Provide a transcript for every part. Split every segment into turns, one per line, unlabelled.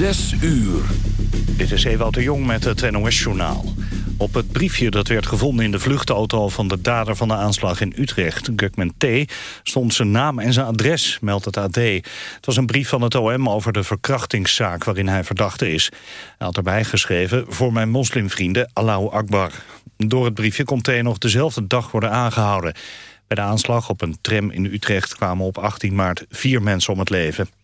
Zes uur.
Dit is Ewout de Jong met het NOS-journaal. Op het briefje dat werd gevonden in de vluchtauto van de dader van de aanslag in Utrecht, Gukman T., stond zijn naam en zijn adres, meldt het AD. Het was een brief van het OM over de verkrachtingszaak waarin hij verdachte is. Hij had erbij geschreven, voor mijn moslimvrienden, Allahu Akbar. Door het briefje kon T nog dezelfde dag worden aangehouden. Bij de aanslag op een tram in Utrecht kwamen op 18 maart vier mensen om het leven.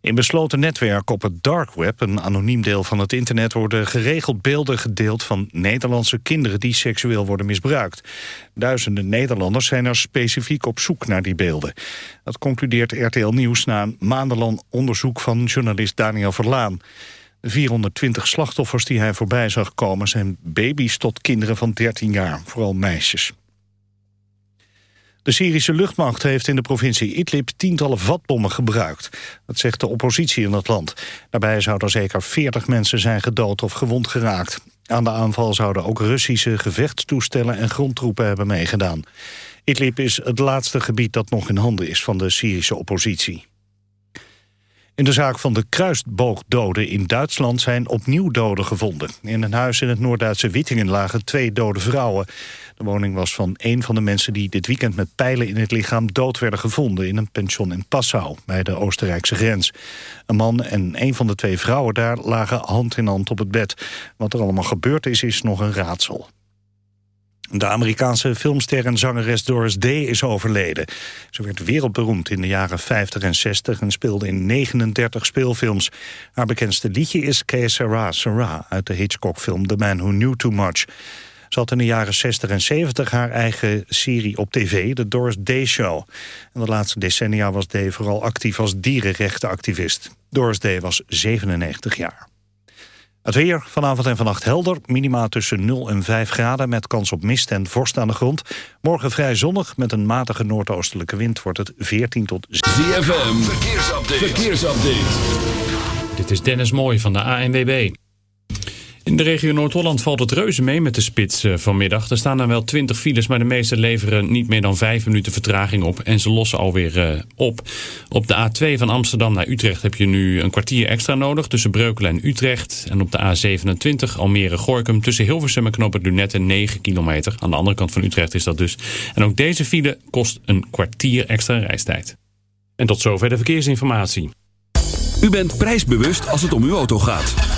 In besloten netwerken op het dark web, een anoniem deel van het internet... worden geregeld beelden gedeeld van Nederlandse kinderen die seksueel worden misbruikt. Duizenden Nederlanders zijn er specifiek op zoek naar die beelden. Dat concludeert RTL Nieuws na een maandenlang onderzoek van journalist Daniel Verlaan. De 420 slachtoffers die hij voorbij zag komen zijn baby's tot kinderen van 13 jaar, vooral meisjes. De Syrische luchtmacht heeft in de provincie Idlib tientallen vatbommen gebruikt. Dat zegt de oppositie in het land. Daarbij zouden zeker 40 mensen zijn gedood of gewond geraakt. Aan de aanval zouden ook Russische gevechtstoestellen en grondtroepen hebben meegedaan. Idlib is het laatste gebied dat nog in handen is van de Syrische oppositie. In de zaak van de kruisboogdoden in Duitsland zijn opnieuw doden gevonden. In een huis in het Noord-Duitse Wittingen lagen twee dode vrouwen. De woning was van een van de mensen die dit weekend met pijlen in het lichaam dood werden gevonden in een pension in Passau, bij de Oostenrijkse grens. Een man en een van de twee vrouwen daar lagen hand in hand op het bed. Wat er allemaal gebeurd is, is nog een raadsel. De Amerikaanse filmster en zangeres Doris Day is overleden. Ze werd wereldberoemd in de jaren 50 en 60 en speelde in 39 speelfilms. Haar bekendste liedje is Que Sera Sera uit de Hitchcock-film The Man Who Knew Too Much. Ze had in de jaren 60 en 70 haar eigen serie op tv, de Doris Day Show. En de laatste decennia was Day vooral actief als dierenrechtenactivist. Doris Day was 97 jaar. Het weer vanavond en vannacht helder. Minima tussen 0 en 5 graden met kans op mist en vorst aan de grond. Morgen vrij zonnig met een matige noordoostelijke wind wordt het 14 tot...
ZFM, verkeersupdate. verkeersupdate.
Dit is Dennis Mooij van de ANWB. In de regio Noord-Holland valt het reuze mee met de spits eh, vanmiddag. Er staan dan wel 20 files, maar de meeste leveren niet meer dan 5 minuten vertraging op. En ze lossen alweer uh, op. Op de A2 van Amsterdam naar Utrecht heb je nu een kwartier extra nodig tussen Breukelen en Utrecht. En op de A27 Almere-Gorkum tussen Hilversum en Knoppen Lunette 9 kilometer. Aan de andere kant van Utrecht is dat dus. En ook deze file kost een kwartier extra reistijd. En tot zover de verkeersinformatie.
U bent prijsbewust als het om uw auto gaat.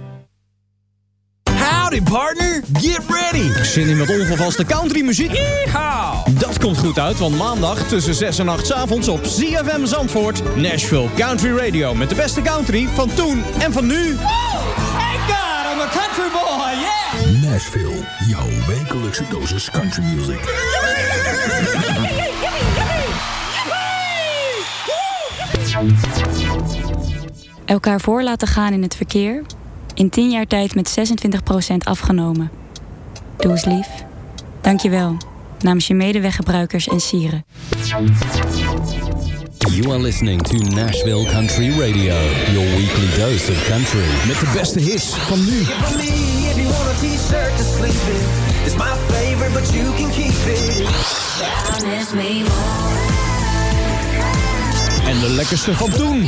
Howdy partner, get ready. Zin in met onvervaste country muziek? Dat komt goed uit, want maandag tussen 6 en 8 avonds op CFM Zandvoort... Nashville Country Radio met de beste country van toen en van nu.
Wow, thank God, I'm a country boy, yeah!
Nashville, jouw wekelijkse dosis country music.
Elkaar voor laten gaan in het verkeer in 10 jaar tijd met 26% afgenomen. Doe eens lief. Dankjewel. Namens je medeweggebruikers en sieren.
You are listening to Nashville Country Radio. Your weekly dose of country.
Met de beste hits van nu.
It's
En de lekkerste van toen.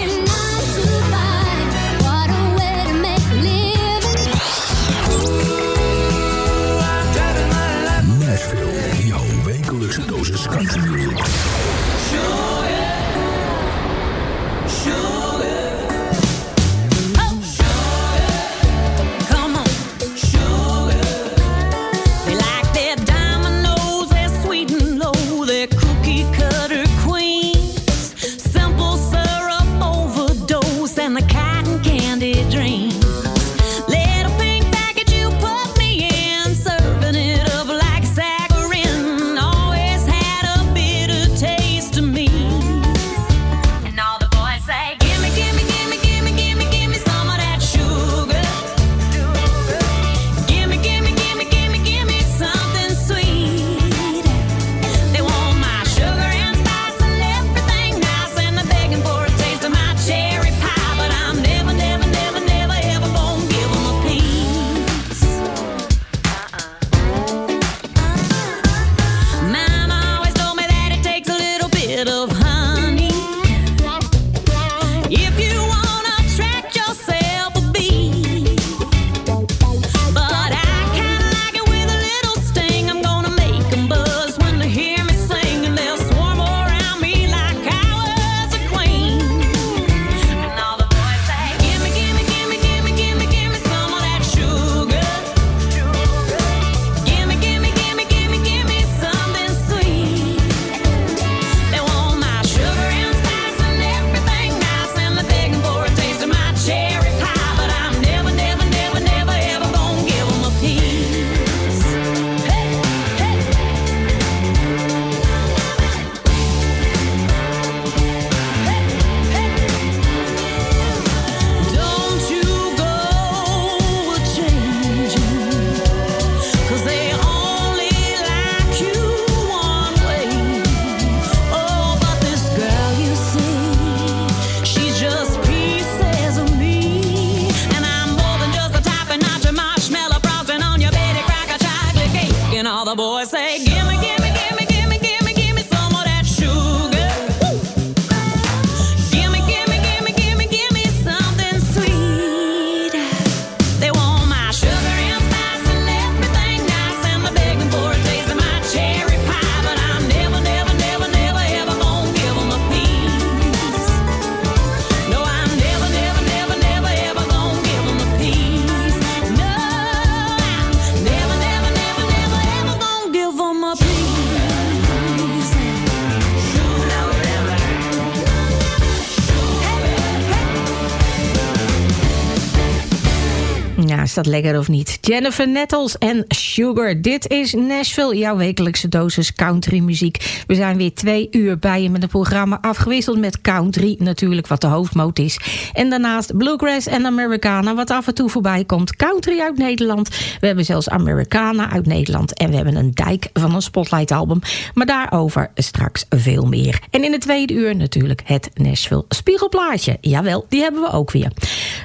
Is dat lekker of niet? Jennifer Nettles en Sugar. Dit is Nashville, jouw wekelijkse dosis country muziek. We zijn weer twee uur bij je met een programma afgewisseld met country, natuurlijk wat de hoofdmoot is. En daarnaast bluegrass en Americana, wat af en toe voorbij komt. Country uit Nederland. We hebben zelfs Americana uit Nederland. En we hebben een dijk van een spotlight album. Maar daarover straks veel meer. En in het tweede uur natuurlijk het Nashville Spiegelplaatje. Jawel, die hebben we ook weer.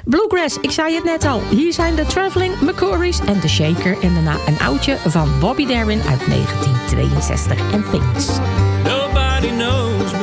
Bluegrass, ik zei het net al. Hier zijn de Traveling, McCory's en The Shaker. En daarna een oudje van Bobby Darin uit 1962 en Things.
Nobody knows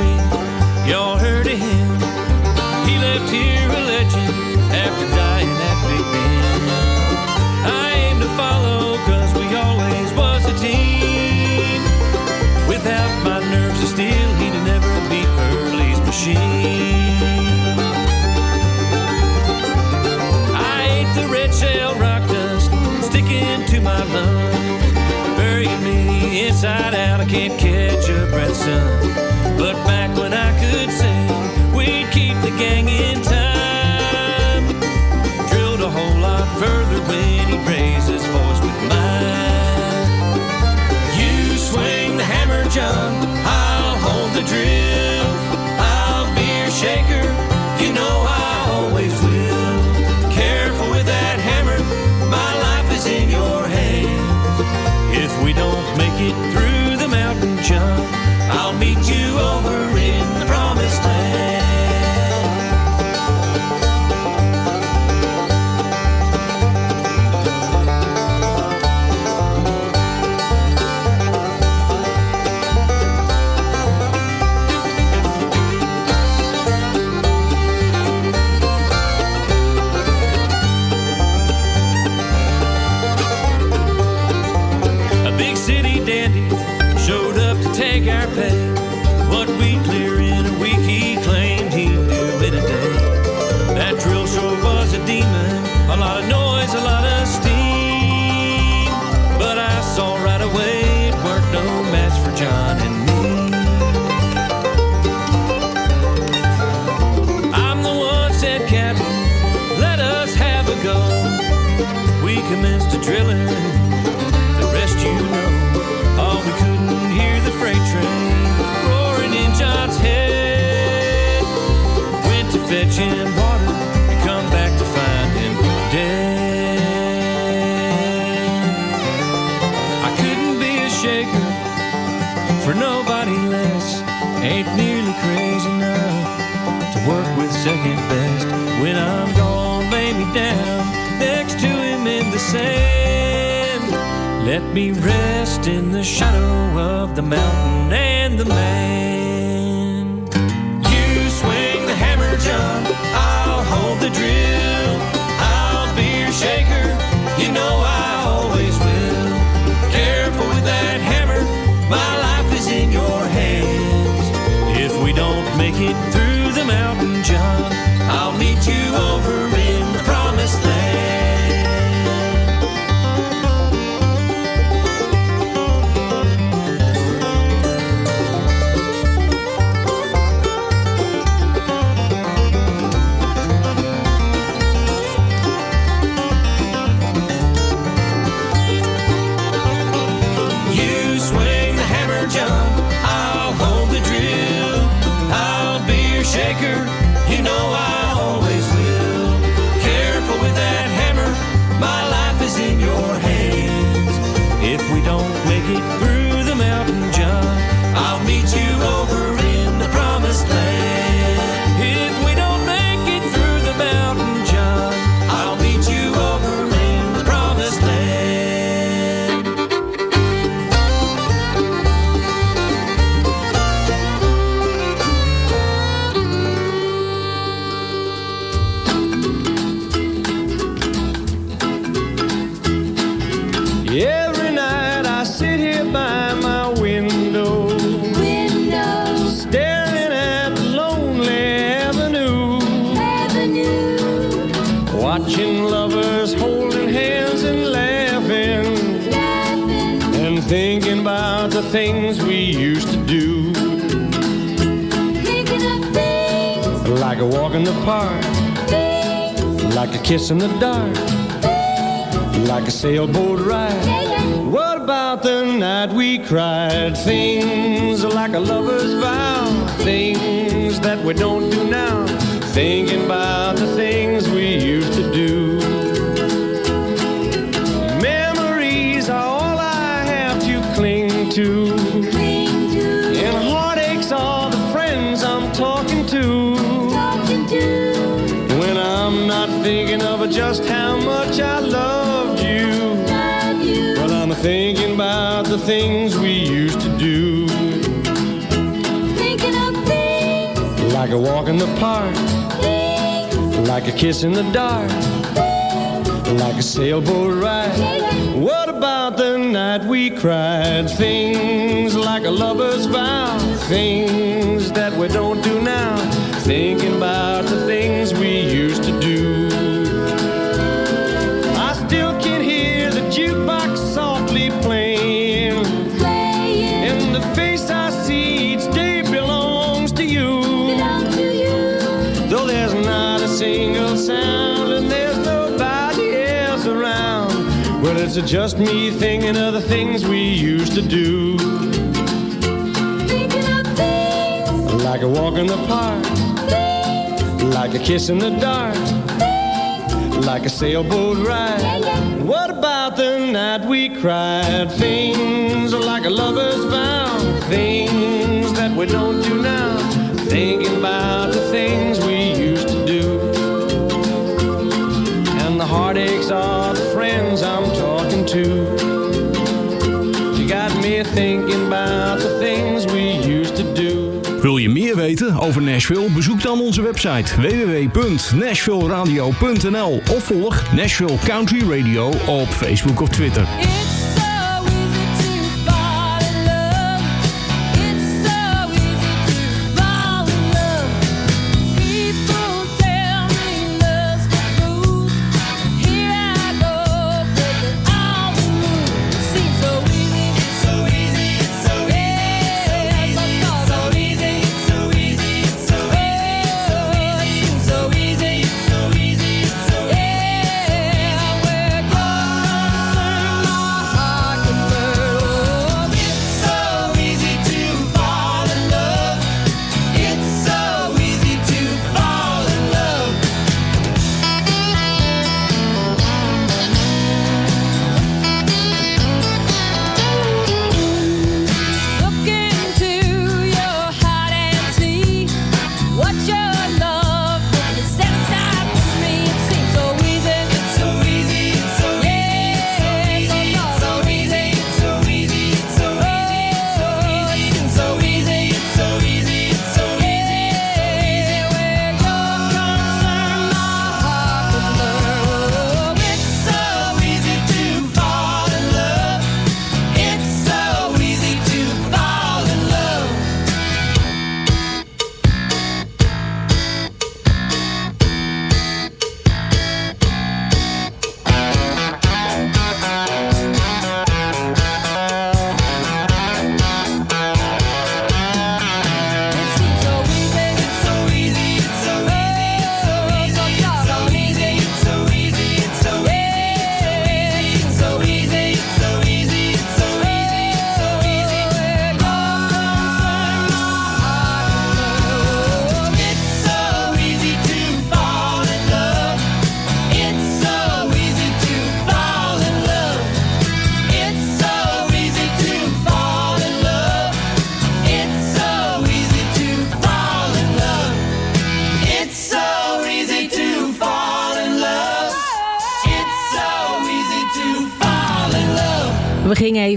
Fetch him water and come back to find him dead. I couldn't be a shaker for nobody less. Ain't nearly crazy enough to work with second best. When I'm gone, lay me down next to him in the sand. Let me rest in the shadow of the mountain and the man. The drill. I'll be your shaker. You know I always will. Careful with that hammer. My life is in your hands. If we don't make it through the mountain, John, I'll meet you over
a walk in the park, like a kiss in the dark like a sailboat ride. What about the night we cried? Things like a lover's vow, things that we don't do now. Thinking about the things we used to do. Memories are all I have to cling to. Just how much I loved you. But I'm thinking about the things we used to do. Thinking of things Like a walk in the park. things. Like a kiss in the dark. things. Like a sailboat ride. What about the night we cried? Things like a lover's vow. Things that we don't do now. Thinking about Well, it's just me thinking of the things we used to do. Thinking of things like a walk in the park. Things. Like a kiss in the dark. Things. Like a sailboat ride. What about the night we cried? Things like a lover's vow. Things that we don't do now. Thinking about the things we used to do. And the heartaches are the friends I'm got me thinking about the things we used to do.
Wil je meer weten over Nashville? Bezoek dan onze website www.nashvilleradio.nl of volg Nashville Country Radio op Facebook of Twitter.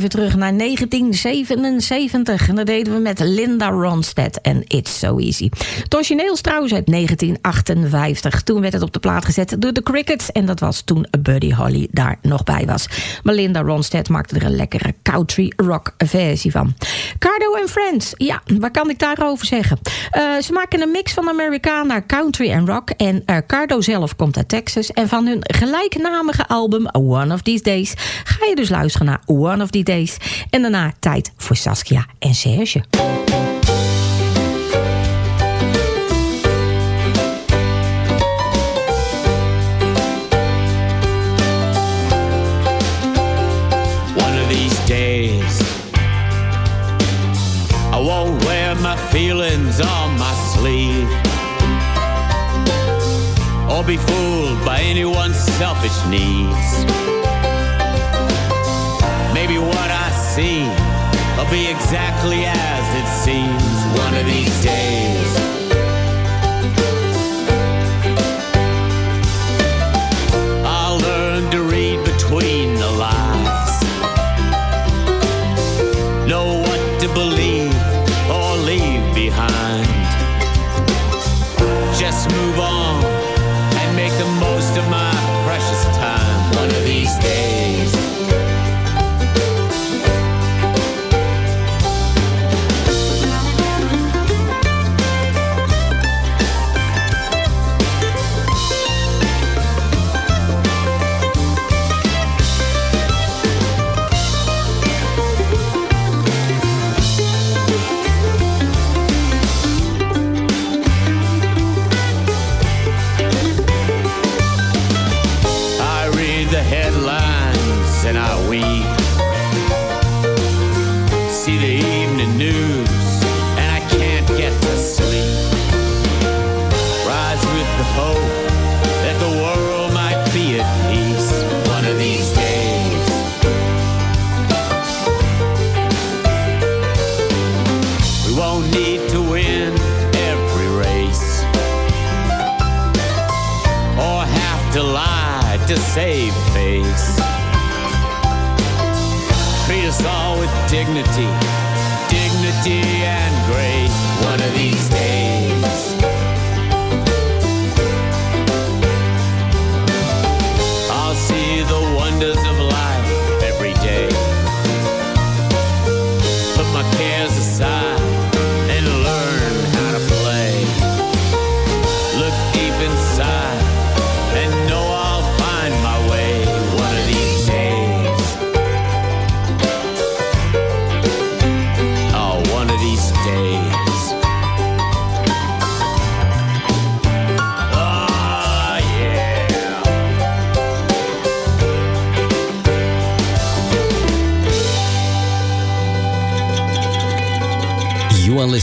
Terug naar 1977. En dat deden we met Linda Ronstadt en It's So Easy. Het origineel trouwens uit 1958. Toen werd het op de plaat gezet door de Crickets. En dat was toen Buddy Holly daar nog bij was. Maar Linda Ronstadt maakte er een lekkere country rock versie van. Cardo and Friends, ja, wat kan ik daarover zeggen? Eh, ze maken een mix van Americana, country en rock. En eh, Cardo zelf komt uit Texas. En van hun gelijknamige album One of These Days ga je dus luisteren naar One of These Days. En daarna tijd voor Saskia en Serge.
Days, my feelings on my sleeve or be fooled by anyone's selfish needs. Be exactly as it seems one of these days.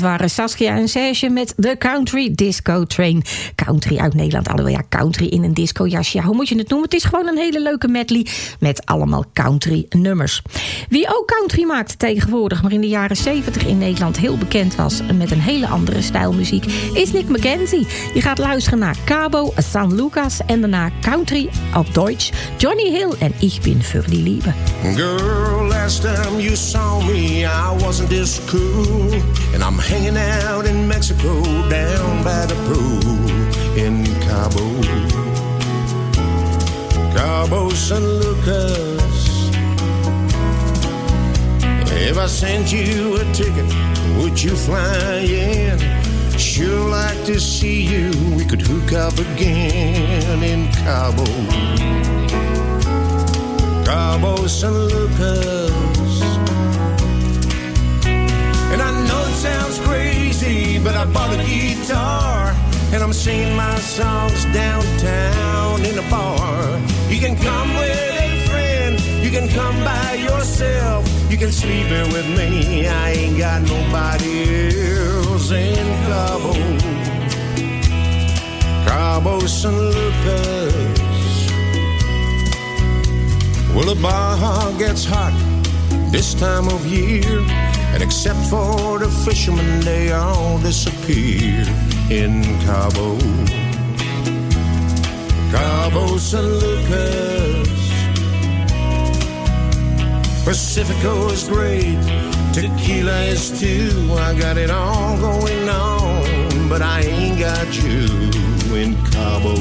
Dat waren Saskia en Serge met de Country Disco Train. Country uit Nederland. Alhoewel, ja, country in een discojasje. Ja, hoe moet je het noemen? Het is gewoon een hele leuke medley met allemaal country nummers. Wie ook country maakt tegenwoordig, maar in de jaren 70 in Nederland heel bekend was met een hele andere stijlmuziek, is Nick McKenzie. Je gaat luisteren naar Cabo San Lucas en daarna country op Deutsch, Johnny Hill en Ich bin für die Liebe.
Girl, last time you saw me, I wasn't this cool. And I'm hanging out in Mexico, down by the pool in Cabo. Cabo San Lucas. If I sent you a ticket, would you fly in? Sure like to see you. We could hook up again in Cabo. Cabo San Lucas. And I know it sounds crazy, but I bought a guitar. And I'm singing my songs downtown in a bar. You can come with a friend, you can come by yourself. You can sleep here with me, I ain't got nobody else in Cabo. Cabo San Lucas. Well, the bar gets hot this time of year. And except for the fishermen, they all disappear in Cabo. Cabo San Lucas. Pacifico is great, tequila is too. I got it all going on, but I ain't got you in Cabo.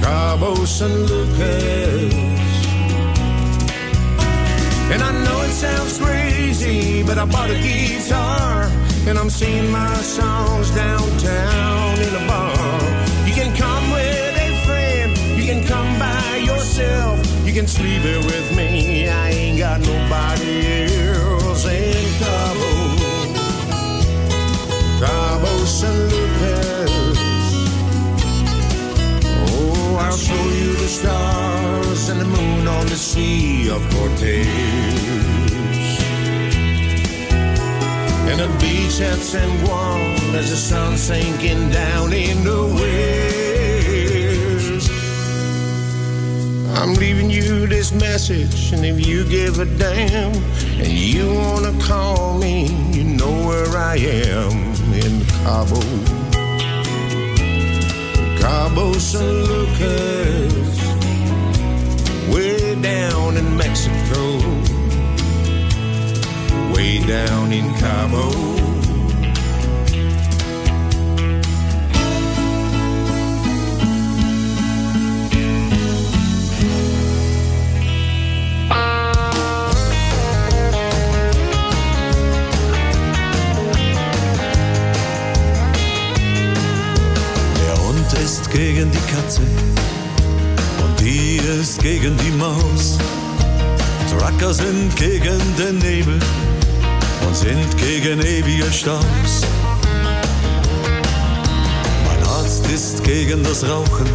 Cabo San Lucas. And I know it sounds crazy, but I bought a guitar and I'm singing my songs downtown in a bar. You can come with a friend, you can come by yourself, you can sleep here with me. I ain't got nobody else in Cabo. Cabo San Lucas. Oh, I'll show you the stars and the moon on the Sea of Cortez. And the beach at San Juan as the sun sinking down in the west. I'm leaving you this message, and if you give a damn and you wanna call me, you know where I am in Cabo. Cabo San Lucas, way down in Cabo.
Der Hund ist gegen die Katze und die ist gegen die Maus. Trucker sind gegen den Nebel und sind gegen ewige Staus. Mein Arzt ist gegen das Rauchen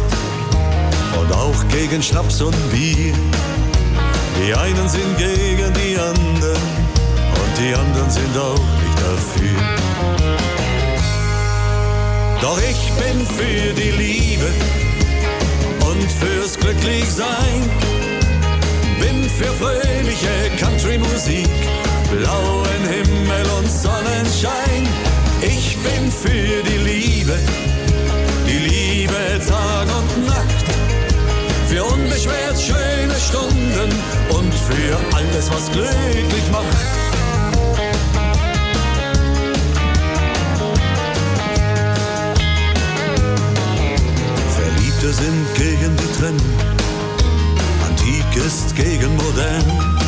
und auch gegen Schnaps und Bier. Die einen sind gegen die anderen und die anderen sind auch nicht dafür. Doch ich bin für die Liebe und fürs Glücklichsein. Bin für fröhliche Country-Musik, blauen Himmel und Sonnenschein. Ich bin für die Liebe, die Liebe Tag und Nacht. Für unbeschwert schöne Stunden und für alles, was glücklich macht. Verliebte sind gegen die Trennung, antik ist gegen modern.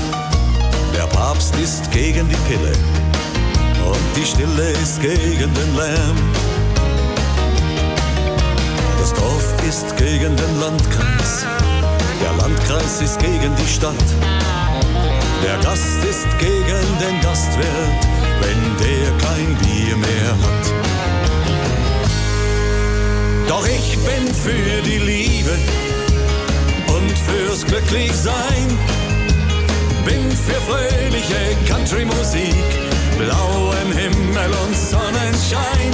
Der Papst ist gegen die Pille und die Stille ist gegen den Lärm. Das Dorf ist gegen den Landkreis, der Landkreis ist gegen die Stadt. Der Gast ist gegen den Gastwirt, wenn der kein Bier mehr hat. Doch ich bin für die Liebe und fürs Glücklichsein bin für fröhliche Country-Musik, blauen Himmel und Sonnenschein.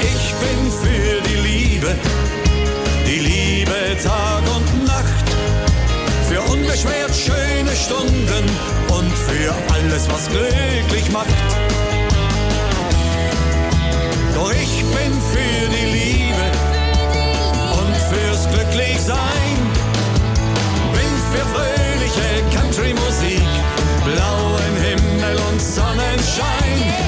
Ich bin für die Liebe, die Liebe Tag und Nacht, für unbeschwert schöne Stunden und für alles, was glücklich macht. Doch ich bin für die Liebe und fürs Glücklichsein, bin für fröhliche Country-Musik. sun and shine.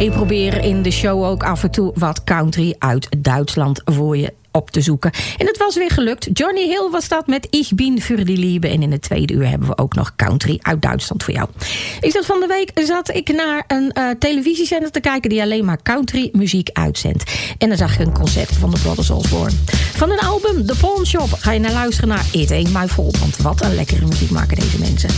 Ik probeer in de show ook af en toe wat country uit Duitsland voor je op te zoeken. En het was weer gelukt. Johnny Hill was dat met Ich bin für die Liebe. En in het tweede uur hebben we ook nog country uit Duitsland voor jou. Ik zat van de week zat ik naar een uh, televisiezender te kijken... die alleen maar country muziek uitzendt. En dan zag ik een concert van de Brothers Osborne. Van een album, The Pawn Shop, ga je naar luisteren naar It Ain't My Fault. Want wat een lekkere muziek maken deze mensen.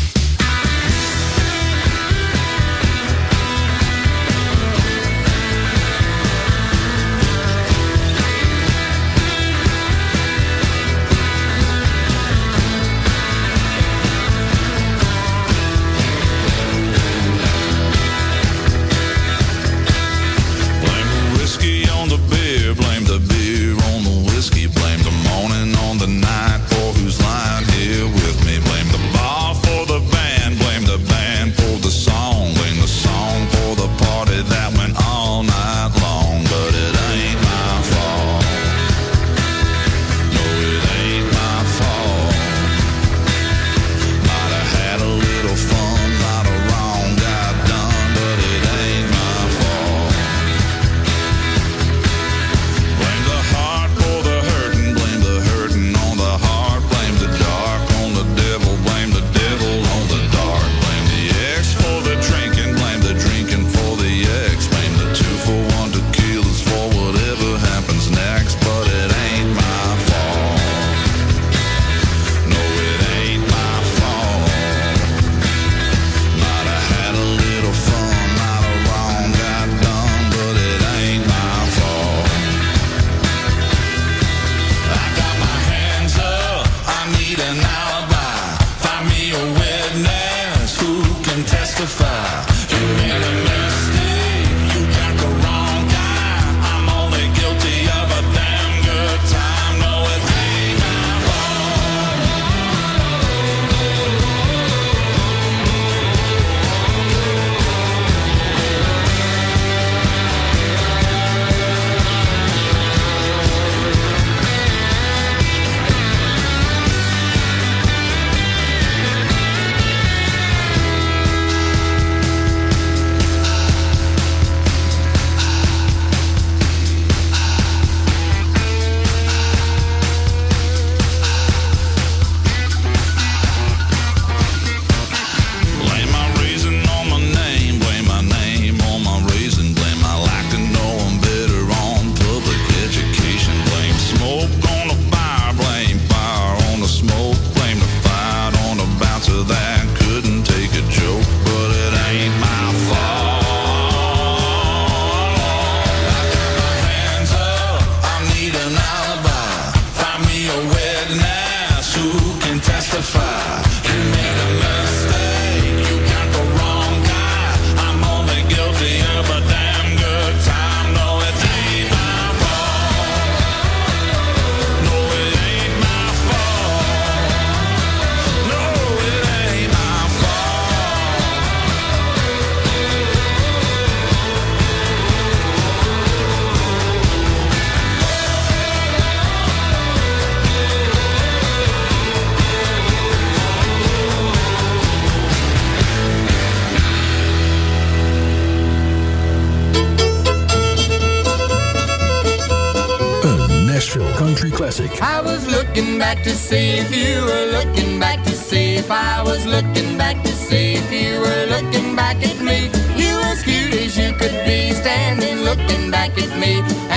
like it made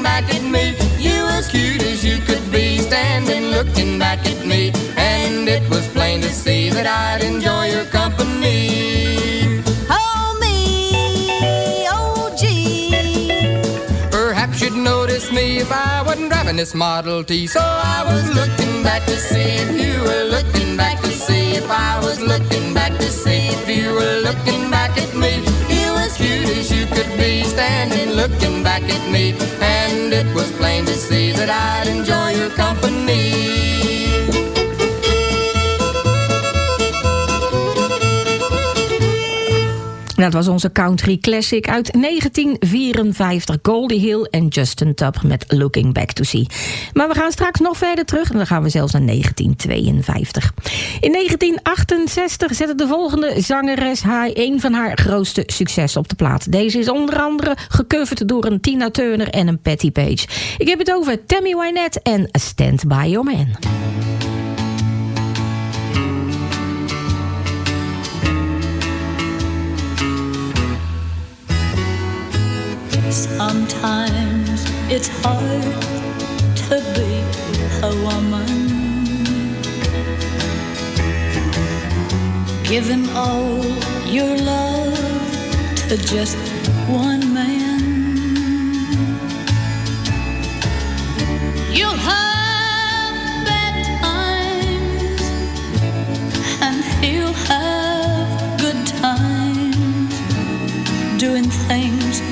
looking back at me. You as cute as you could be, standing looking back at me. And it was plain to see that
I'd enjoy your company.
Oh
me,
oh gee.
Perhaps you'd notice me if I wasn't driving this Model T. So I was looking back to see if you were looking back to see if I was looking back to see if you were looking back at me. Be, standing looking back at me. And it was plain to see that I'd enjoy your company.
Dat was onze country classic uit 1954. Goldie Hill en Justin Tubb met Looking Back to See. Maar we gaan straks nog verder terug en dan gaan we zelfs naar 1952. In 1968 zette de volgende zangeres haar een van haar grootste successen op de plaat. Deze is onder andere gecoverd door een Tina Turner en een Patty Page. Ik heb het over Tammy Wynette en Stand By Your Man.
Sometimes it's hard to be a woman. Giving all your love to just one man. You'll have bad times, and he'll have good times doing things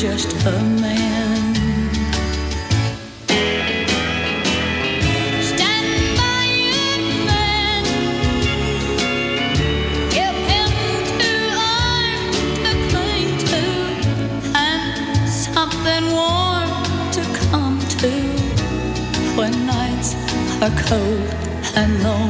To and something warm to come to when nights are cold and lonely.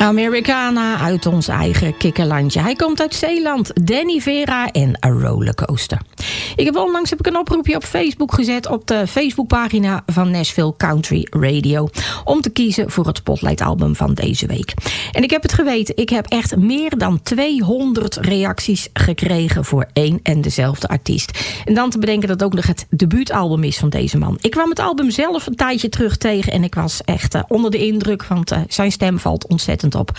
Americana uit ons eigen kikkerlandje. Hij komt uit Zeeland. Danny Vera en A Rollercoaster. Ik heb onlangs heb ik een oproepje op Facebook gezet... op de Facebookpagina van Nashville Country Radio... om te kiezen voor het Spotlight album van deze week. En ik heb het geweten, ik heb echt meer dan 200 reacties gekregen... voor één en dezelfde artiest. En dan te bedenken dat ook nog het debuutalbum is van deze man. Ik kwam het album zelf een tijdje terug tegen... en ik was echt eh, onder de indruk, want eh, zijn stem valt ontzettend op.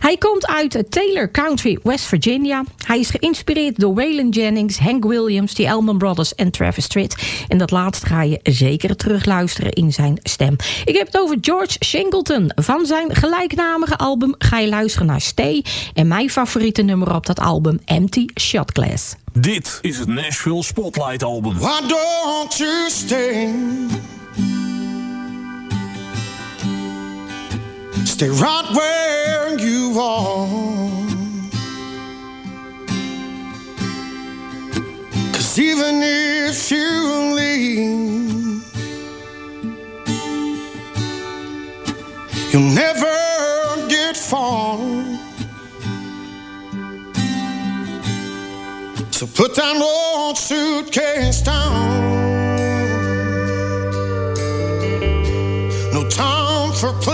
Hij komt uit Taylor Country, West Virginia. Hij is geïnspireerd door Waylon Jennings, Hank Williams, die Allman Brothers en Travis Tritt. En dat laatste ga je zeker terugluisteren in zijn stem. Ik heb het over George Shingleton. Van zijn gelijknamige album ga je luisteren naar Stay. En mijn favoriete nummer op dat album, Empty Shot Glass.
Dit is het Nashville Spotlight Album.
Why don't you stay? Stay right where you are. Cause even if you leave, you'll never get far. So put that old suitcase down.
No time for play.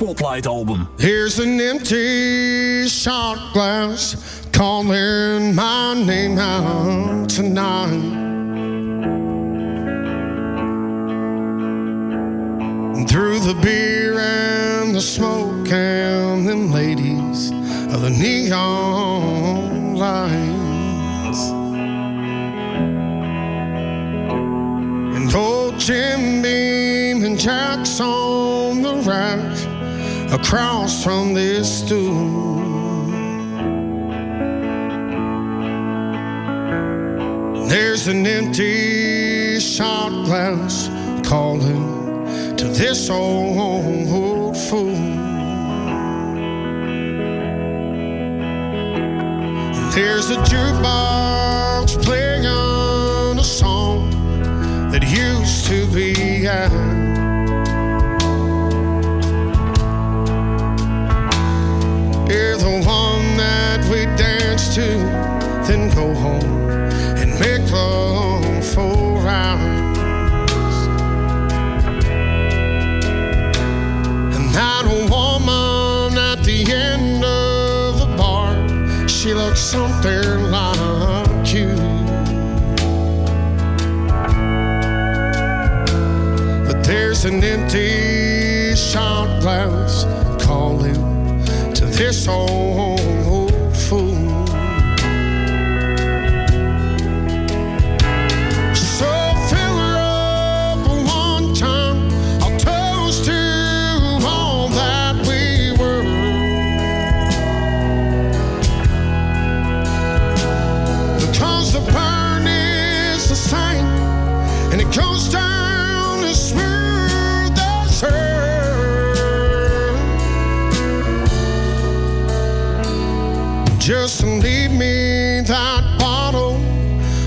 Spotlight album.
Here's an empty shot glass calling my name out tonight. Through the beer and the smoke and them ladies of the neon lights. And old Jim Beam and Chow across from this stool. There's an empty shot glass calling to this old fool.
There's a jukebox playing a song that used to be out. Yeah, the one that we dance to, then go home and make love for hours. And that woman at the end of the bar, she looks something like you. But there's an empty shot glass this old fool. So fill her up one time. I'll toast to all that we were. Because the burn is the same, and it goes down as smooth Just leave me that bottle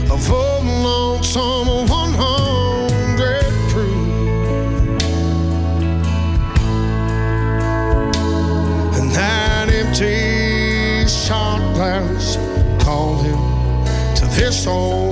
of old lonesome 100 proof. And that empty shot glass call him to this old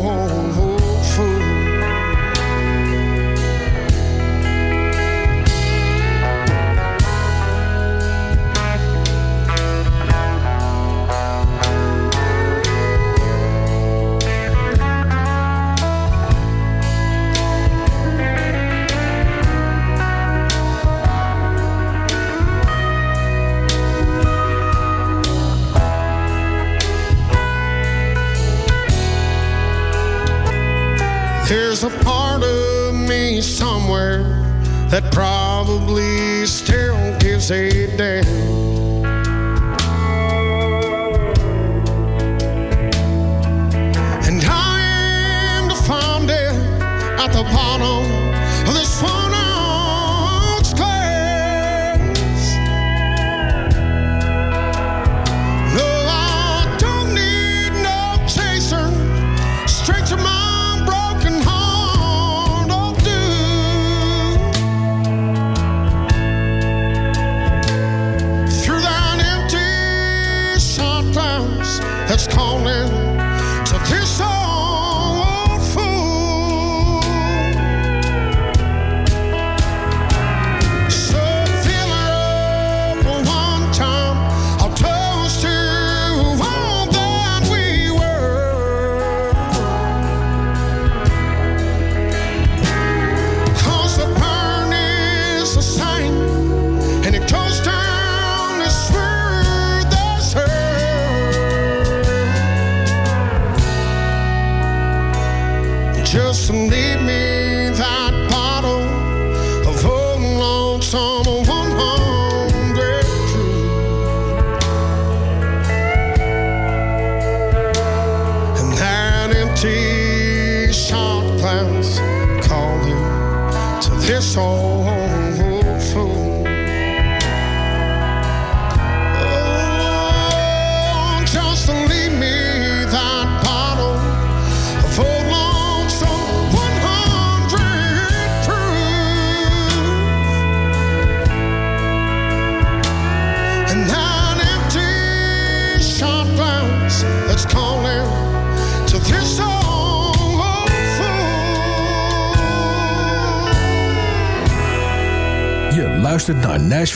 that probably still gives a damn. And I am find it at the bottom